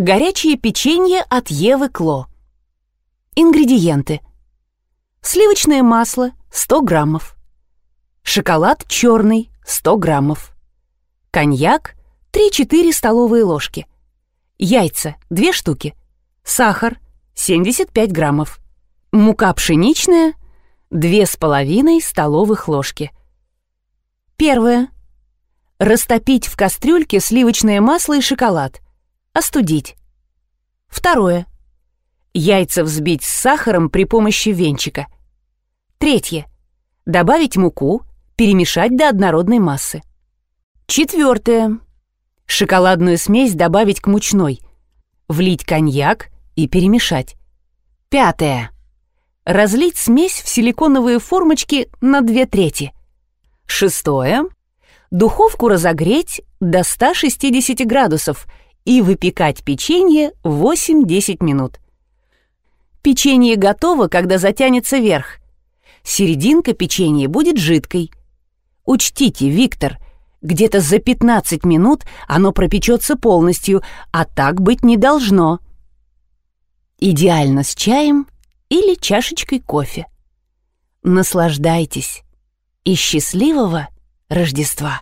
Горячее печенье от Евы Кло. Ингредиенты. Сливочное масло 100 граммов. Шоколад черный 100 граммов. Коньяк 3-4 столовые ложки. Яйца 2 штуки. Сахар 75 граммов. Мука пшеничная 2,5 столовых ложки. Первое. Растопить в кастрюльке сливочное масло и шоколад. Остудить. Второе. Яйца взбить с сахаром при помощи венчика. Третье. Добавить муку, перемешать до однородной массы. Четвертое. Шоколадную смесь добавить к мучной. Влить коньяк и перемешать. Пятое. Разлить смесь в силиконовые формочки на две трети. Шестое. Духовку разогреть до 160 градусов и выпекать печенье 8-10 минут. Печенье готово, когда затянется верх. Серединка печенья будет жидкой. Учтите, Виктор, где-то за 15 минут оно пропечется полностью, а так быть не должно. Идеально с чаем или чашечкой кофе. Наслаждайтесь и счастливого Рождества!